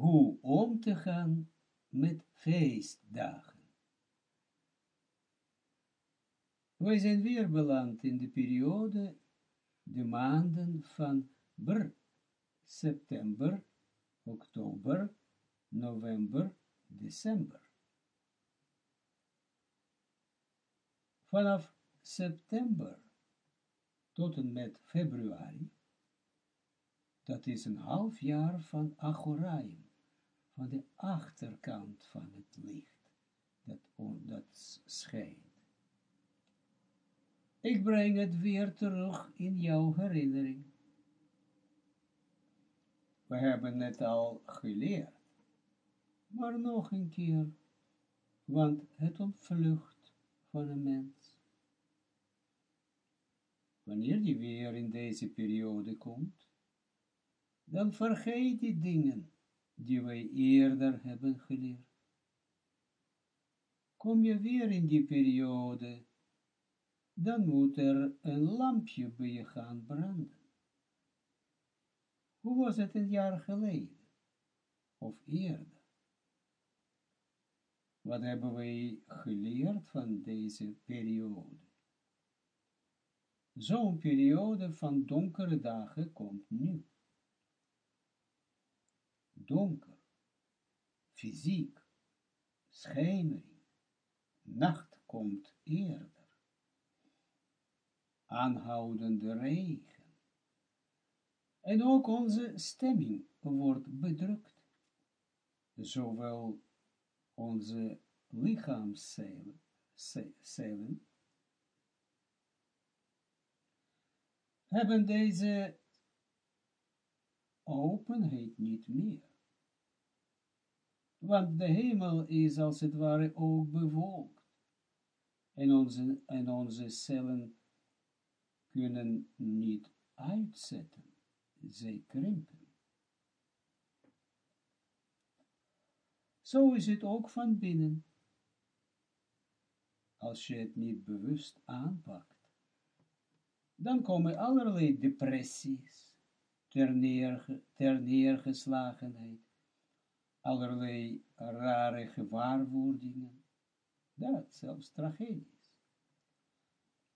hoe om te gaan met feestdagen. Wij zijn weer beland in de periode, de maanden van br, september, oktober, november, december. Vanaf september tot en met februari, dat is een half jaar van Achoraim, van de achterkant van het licht, dat, dat schijnt. Ik breng het weer terug in jouw herinnering. We hebben het al geleerd, maar nog een keer, want het ontvlucht van een mens. Wanneer die weer in deze periode komt, dan vergeet die dingen die wij eerder hebben geleerd. Kom je weer in die periode, dan moet er een lampje bij je gaan branden. Hoe was het een jaar geleden? Of eerder? Wat hebben wij geleerd van deze periode? Zo'n periode van donkere dagen komt nu. Donker, fysiek, schemering, nacht komt eerder aanhoudende regen. En ook onze stemming wordt bedrukt, zowel onze lichaamscellen hebben deze openheid niet meer. Want de hemel is als het ware ook bewolkt. En onze, en onze cellen kunnen niet uitzetten. Zij krimpen. Zo is het ook van binnen. Als je het niet bewust aanpakt, dan komen allerlei depressies, ter, neergeslagenheid, allerlei rare gewaarwordingen, dat zelfs tragedie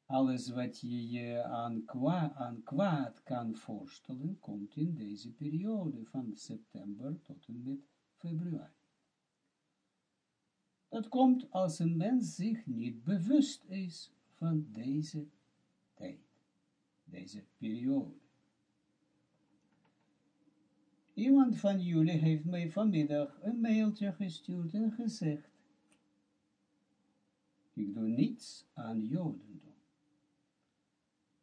alles wat je je aan, aan kwaad kan voorstellen, komt in deze periode van september tot en met februari. Dat komt als een mens zich niet bewust is van deze tijd, deze periode. Iemand van jullie heeft mij vanmiddag een mailtje gestuurd en gezegd, ik doe niets aan Joden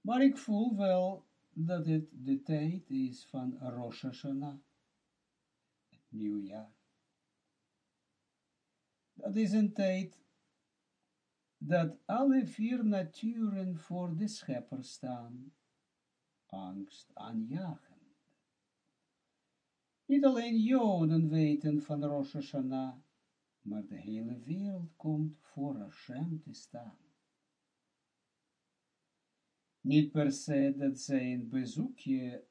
maar ik voel wel dat het de tijd is van Rosh Hashanah, het nieuwjaar. Dat is een tijd dat alle vier naturen voor de schepper staan, angst aanjagen. Niet alleen Joden weten van Rosh Hashanah, maar de hele wereld komt voor Hashem te staan. Niet per se dat zij een bezoekje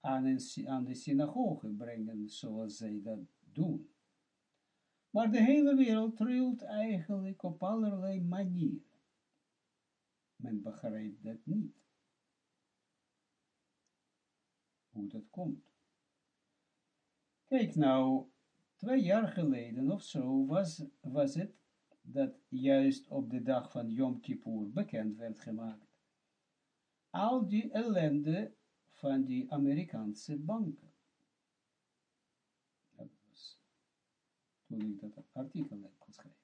aan, aan de synagoge brengen, zoals zij dat doen. Maar de hele wereld trilt eigenlijk op allerlei manieren. Men begrijpt dat niet. Hoe dat komt. Kijk nou, twee jaar geleden of zo was, was het dat juist op de dag van Yom Kippur bekend werd gemaakt al die ellende van die Amerikaanse banken. Dat was toen ik dat artikel heb geschreven.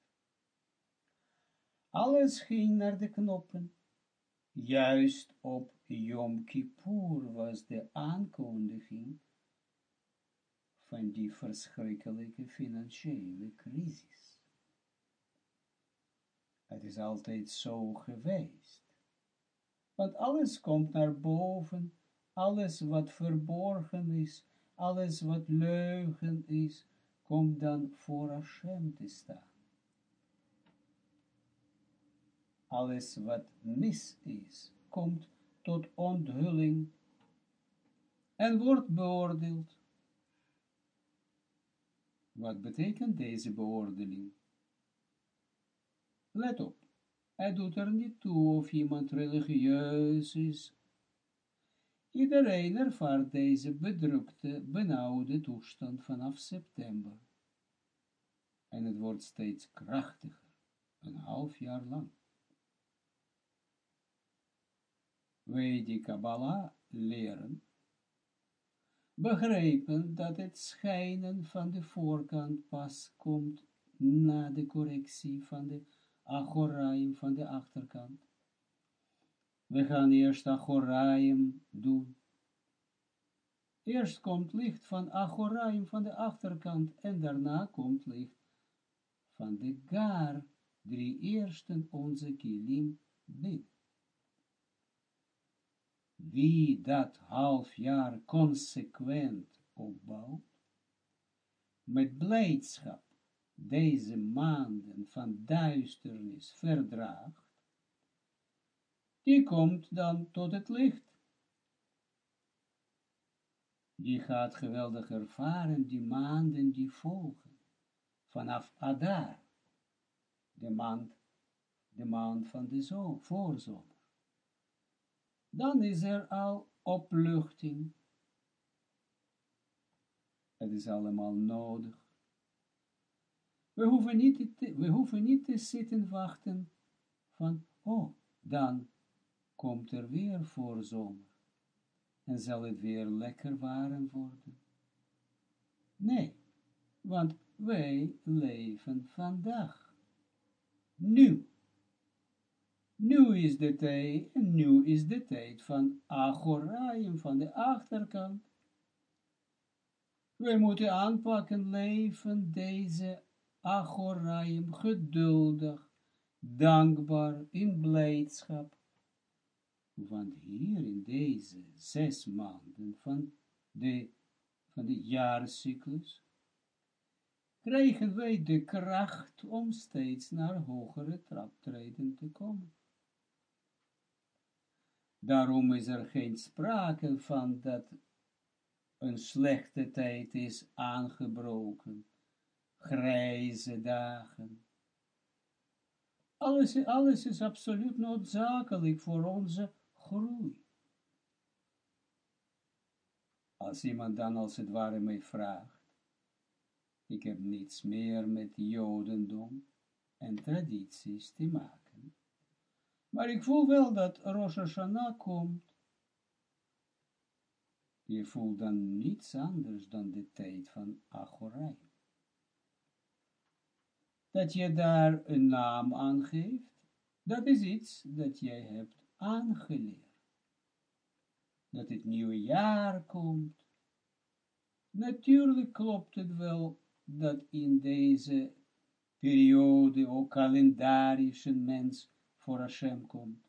Alles ging naar de knoppen. Juist op Yom Kippur was de aankondiging van die verschrikkelijke financiële crisis. Het is altijd zo geweest. Want alles komt naar boven, alles wat verborgen is, alles wat leugen is, komt dan voor Hashem te staan. Alles wat mis is, komt tot onthulling en wordt beoordeeld. Wat betekent deze beoordeling? Let op, het doet er niet toe of iemand religieus is. Iedereen ervaart deze bedrukte, benauwde toestand vanaf september. En het wordt steeds krachtiger, een half jaar lang. Wij die Kabbalah leren, begrijpen dat het schijnen van de voorkant pas komt na de correctie van de achoraim van de achterkant. We gaan eerst achoraim doen. Eerst komt licht van achoraim van de achterkant en daarna komt licht van de gar, drie eersten onze kilim binnen. Wie dat half jaar consequent opbouwt, met blijdschap deze maanden van duisternis verdraagt, die komt dan tot het licht. Die gaat geweldig ervaren die maanden die volgen, vanaf Adar, de maand, de maand van de zon, dan is er al opluchting. Het is allemaal nodig. We hoeven niet te, we hoeven niet te zitten wachten van, oh, dan komt er weer voorzomer en zal het weer lekker warm worden. Nee, want wij leven vandaag, nu. Nu is de tijd, en nu is de tijd van Achoraim, van de achterkant. Wij moeten aanpakken, leven deze Achoraim, geduldig, dankbaar, in blijdschap. Want hier in deze zes maanden van de, van de jaarcyclus, krijgen wij de kracht om steeds naar hogere traptreden te komen. Daarom is er geen sprake van dat een slechte tijd is aangebroken, grijze dagen. Alles, alles is absoluut noodzakelijk voor onze groei. Als iemand dan als het ware mij vraagt, ik heb niets meer met jodendom en tradities te maken maar ik voel wel dat Rosh Hashanah komt. Je voelt dan niets anders dan de tijd van Achorai. Dat je daar een naam aangeeft, dat is iets dat jij hebt aangeleerd. Dat het nieuwe jaar komt. Natuurlijk klopt het wel dat in deze periode ook kalendarische mens voor Hashem komt.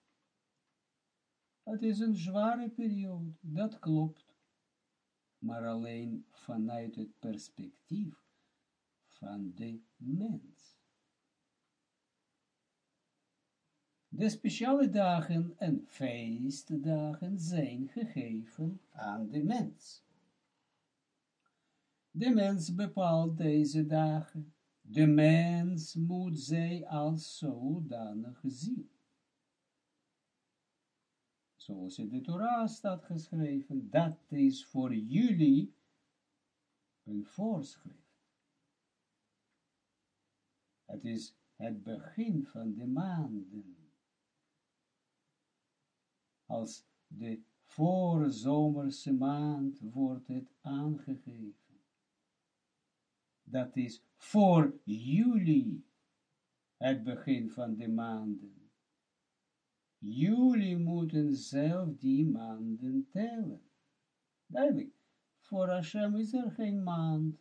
Het is een zware periode, dat klopt, maar alleen vanuit het perspectief van de mens. De speciale dagen en feestdagen zijn gegeven aan de mens. De mens bepaalt deze dagen de mens moet zij als zodanig zien. Zoals in de Torah staat geschreven, dat is voor jullie een voorschrift. Het is het begin van de maanden. Als de voorzomerse maand wordt het aangegeven dat is voor juli, het begin van de maanden. Jullie moeten zelf die maanden tellen. Duidelijk, voor Hashem is er geen maand.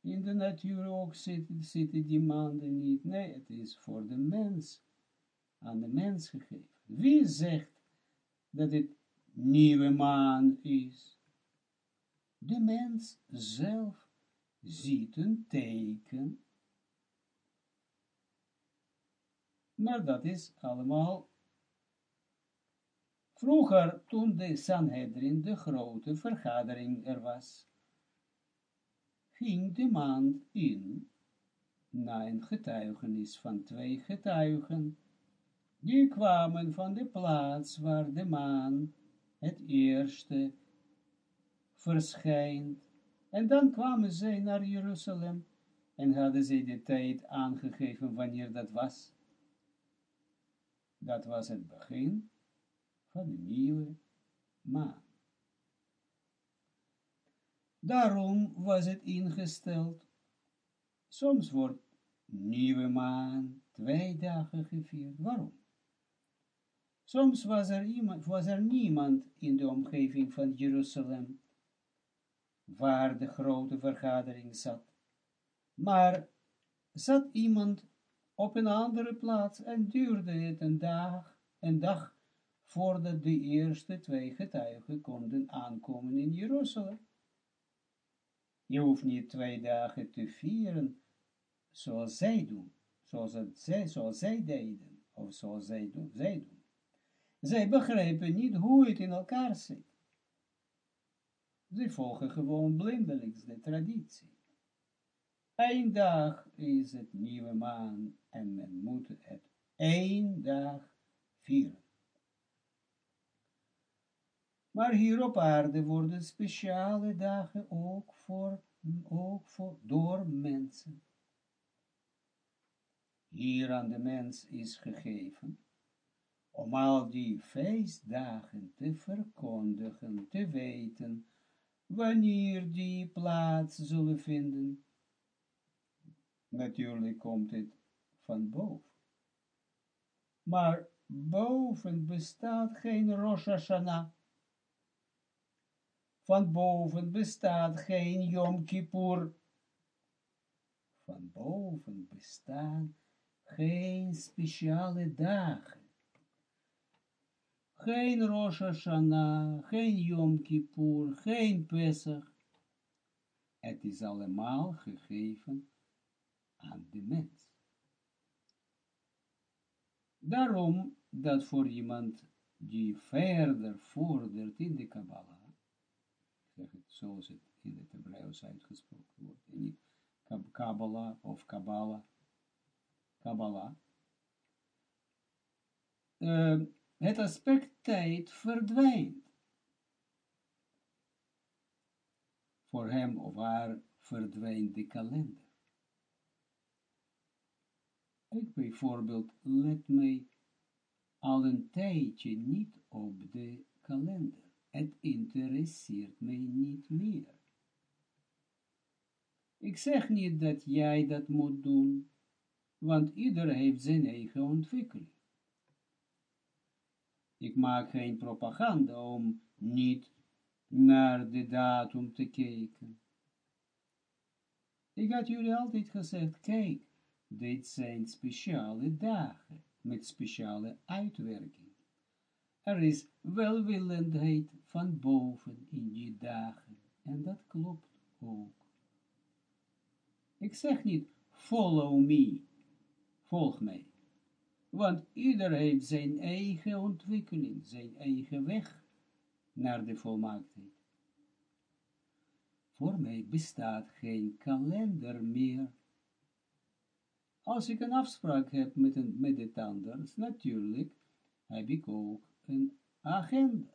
In de natuur ook zitten, zitten die maanden niet. Nee, het is voor de mens, aan de mens gegeven. Wie zegt dat het nieuwe maan is? De mens zelf ziet een teken. Maar dat is allemaal vroeger, toen de Sanhedrin, de grote vergadering er was, ging de maand in, na een getuigenis van twee getuigen, die kwamen van de plaats waar de maan het eerste verschijnt, en dan kwamen zij naar Jeruzalem, en hadden zij de tijd aangegeven wanneer dat was. Dat was het begin van de nieuwe maan. Daarom was het ingesteld. Soms wordt nieuwe maan twee dagen gevierd. Waarom? Soms was er, iemand, was er niemand in de omgeving van Jeruzalem, waar de grote vergadering zat. Maar zat iemand op een andere plaats en duurde het een dag, een dag voordat de eerste twee getuigen konden aankomen in Jeruzalem. Je hoeft niet twee dagen te vieren, zoals zij doen, zoals, het, zij, zoals zij deden, of zoals zij doen, zij doen. Zij begrijpen niet hoe het in elkaar zit. Ze volgen gewoon blindelings de traditie. Eén dag is het nieuwe maan en men moet het één dag vieren. Maar hier op aarde worden speciale dagen ook voor, ook voor, door mensen. Hier aan de mens is gegeven, om al die feestdagen te verkondigen, te weten, wanneer die plaats zullen vinden. Natuurlijk komt het van boven. Maar boven bestaat geen Rosh Hashanah. Van boven bestaat geen Yom Kippur. Van boven bestaan geen speciale dagen. Geen Rosh Hashanah, geen Yom Kippur, geen Pesach. Het is allemaal gegeven aan de mens. Daarom dat voor iemand die verder vordert in de Kabbalah, zeg het zoals het in het Hebreeuws uitgesproken wordt, Kabbalah of Kabbalah, Kabbalah, uh, het aspect tijd verdwijnt. Voor hem of haar verdwijnt de kalender. Ik bijvoorbeeld let mij al een tijdje niet op de kalender. Het interesseert mij niet meer. Ik zeg niet dat jij dat moet doen, want ieder heeft zijn eigen ontwikkeling. Ik maak geen propaganda om niet naar de datum te kijken. Ik had jullie altijd gezegd, kijk, dit zijn speciale dagen met speciale uitwerking. Er is welwillendheid van boven in die dagen en dat klopt ook. Ik zeg niet follow me, volg mij, want ieder heeft zijn eigen ontwikkeling, zijn eigen weg naar de volmaaktheid. Voor mij bestaat geen kalender meer als ik een afspraak heb met, een, met het anders, natuurlijk heb ik ook een agenda.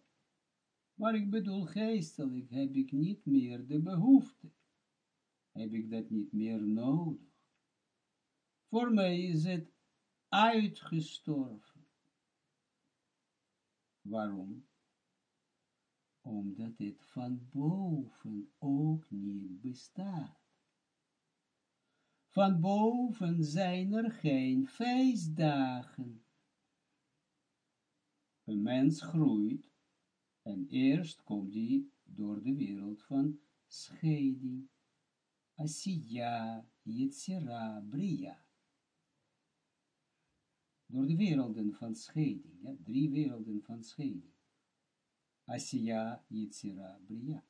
Maar ik bedoel geestelijk heb ik niet meer de behoefte. Heb ik dat niet meer nodig. Voor mij is het uitgestorven. Waarom? Omdat het van boven ook niet bestaat. Van boven zijn er geen feestdagen. Een mens groeit en eerst komt hij door de wereld van scheiding. Asiya, Yetzira, Bria. Door de werelden van scheiding, drie werelden van scheiding. Asiya, Yetzira, Bria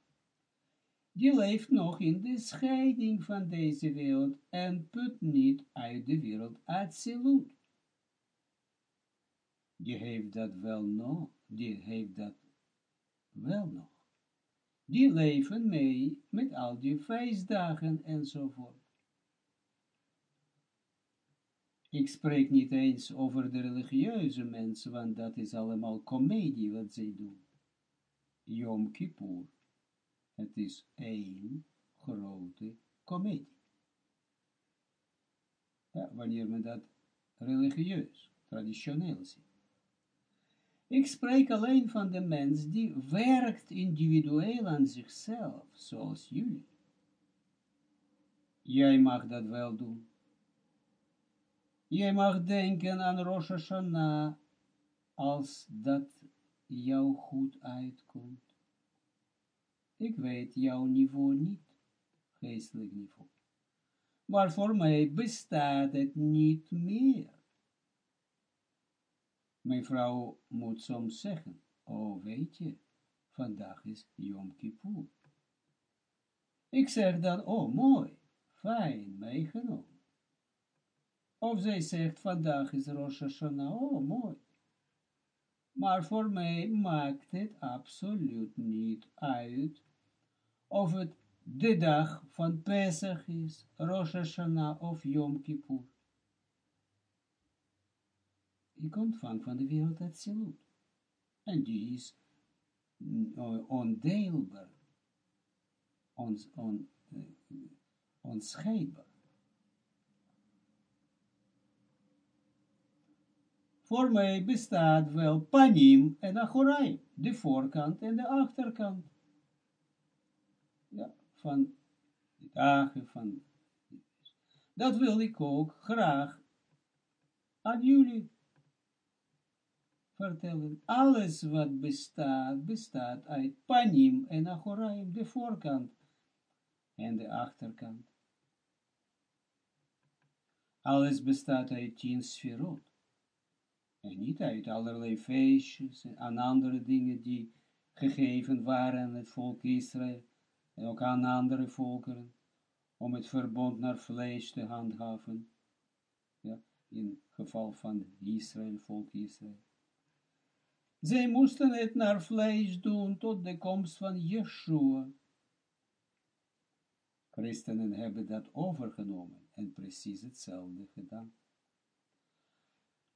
die leeft nog in de scheiding van deze wereld en put niet uit de wereld absoluut. Die heeft dat wel nog, die heeft dat wel nog. die leven mee met al die feestdagen enzovoort. Ik spreek niet eens over de religieuze mensen, want dat is allemaal komedie wat zij doen. Yom Kippur. Het is één grote komedie. Ja, wanneer men dat religieus, traditioneel ziet. Ik spreek alleen van de mens die werkt individueel aan zichzelf, zoals jullie. Jij mag dat wel doen. Jij mag denken aan Rosh Hashanah, als dat jou goed uitkomt. Ik weet jouw niveau niet, geestelijk niveau. Maar voor mij bestaat het niet meer. Mijn vrouw moet soms zeggen, oh weet je, vandaag is Yom Kippur. Ik zeg dan, oh mooi, fijn, meegenomen. Of zij zegt, vandaag is Rosh Hashanah, oh mooi. Maar voor mij maakt het absoluut niet uit of het de dag van Pesach is, Rosh Hashanah of Yom Kippur. Ik ontvang van de wereld het salut. En die is ondeelbaar, ons, on, onscheidbaar. Voor mij bestaat wel panim en achorai, de voorkant en de achterkant. Ja, van de dagen van. Dat wil ik ook graag aan jullie vertellen. Alles wat bestaat, bestaat uit panim en achoraim, de voorkant en de achterkant. Alles bestaat uit tien sferot. En niet uit allerlei feestjes en andere dingen die gegeven waren aan het volk Israël en ook aan andere volkeren, om het verbond naar vlees te handhaven, ja, in geval van Israël, volk Israël. Zij moesten het naar vlees doen tot de komst van Yeshua. Christenen hebben dat overgenomen en precies hetzelfde gedaan.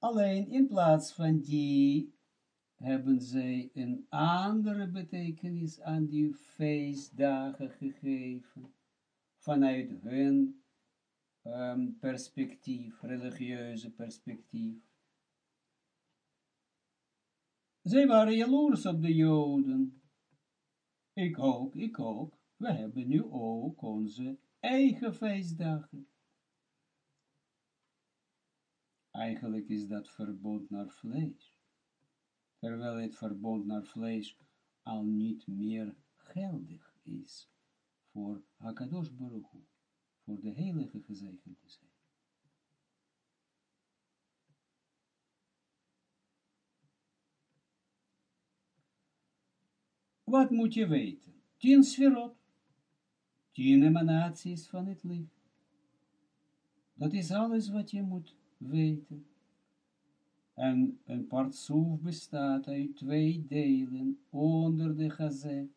Alleen in plaats van die hebben zij een andere betekenis aan die feestdagen gegeven, vanuit hun um, perspectief, religieuze perspectief. Zij waren jaloers op de Joden. Ik ook, ik ook. We hebben nu ook onze eigen feestdagen. Eigenlijk is dat verbod naar vlees. Terwijl het verbod naar vlees al niet meer geldig is voor Hakadosh Baruch voor de heilige gezegend te zijn. Wat moet je weten? Tien sferot, tien emanaties van het licht. Dat is alles wat je moet weten. En een partsoef bestaat uit twee delen onder de gazé,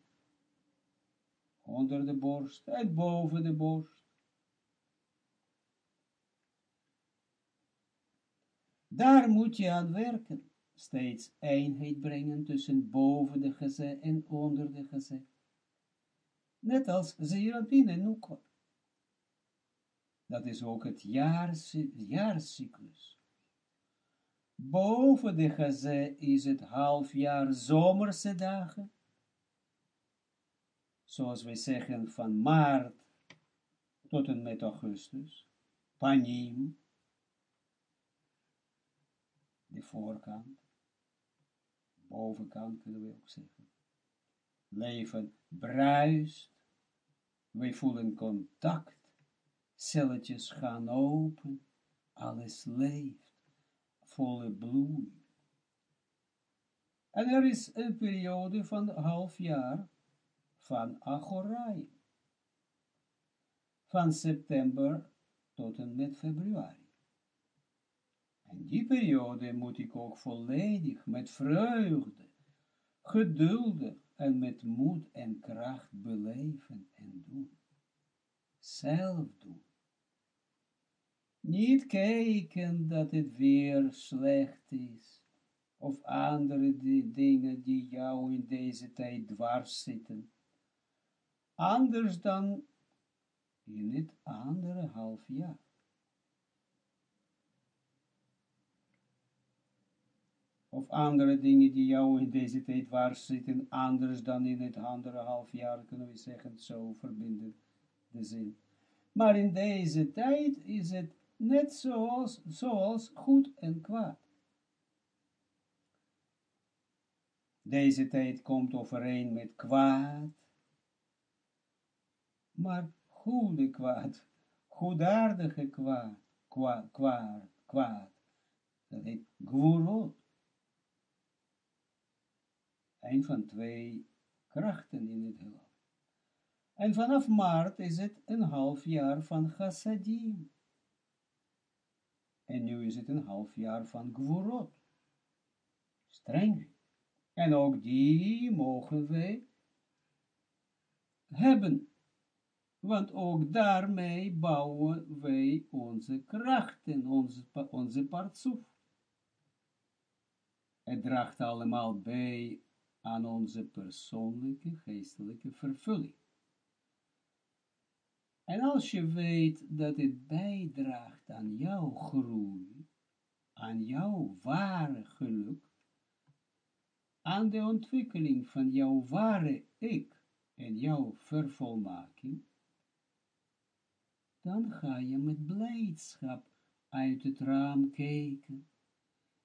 onder de borst en boven de borst. Daar moet je aan werken, steeds eenheid brengen tussen boven de gazé en onder de gazé. Net als Zeerabin en Nukwa. Dat is ook het jaarcyclus. Boven de gazé is het halfjaar zomerse dagen. Zoals wij zeggen van maart tot en met augustus. Panim. De voorkant. Bovenkant kunnen we ook zeggen. Leven bruist. Wij voelen contact celletjes gaan open, alles leeft, volle bloei. En er is een periode van half jaar van Achorai, van september tot en met februari. En die periode moet ik ook volledig met vreugde, geduldig en met moed en kracht beleven en doen. Zelf doen. Niet kijken dat het weer slecht is, of andere dingen die jou in deze tijd dwars zitten. Anders dan in het andere half jaar. Of andere dingen die jou in deze tijd dwars zitten, anders dan in het andere half jaar, kunnen we zeggen, zo verbinden de zin. Maar in deze tijd is het net zoals, zoals goed en kwaad. Deze tijd komt overeen met kwaad, maar goede kwaad, goedaardige kwaad, kwaad, kwaad, kwaad. Dat heet gvorot. Een van twee krachten in het heelal. En vanaf maart is het een half jaar van chassadim. En nu is het een half jaar van gvorot. Streng. En ook die mogen wij hebben. Want ook daarmee bouwen wij onze krachten, onze, onze partsoef. Het draagt allemaal bij aan onze persoonlijke geestelijke vervulling. En als je weet dat het bijdraagt aan jouw groei, aan jouw ware geluk, aan de ontwikkeling van jouw ware ik en jouw vervolmaking, dan ga je met blijdschap uit het raam kijken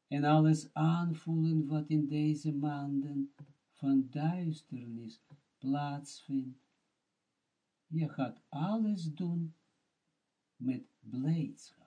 en alles aanvoelen wat in deze maanden van duisternis plaatsvindt je gaat alles doen met blijdschap.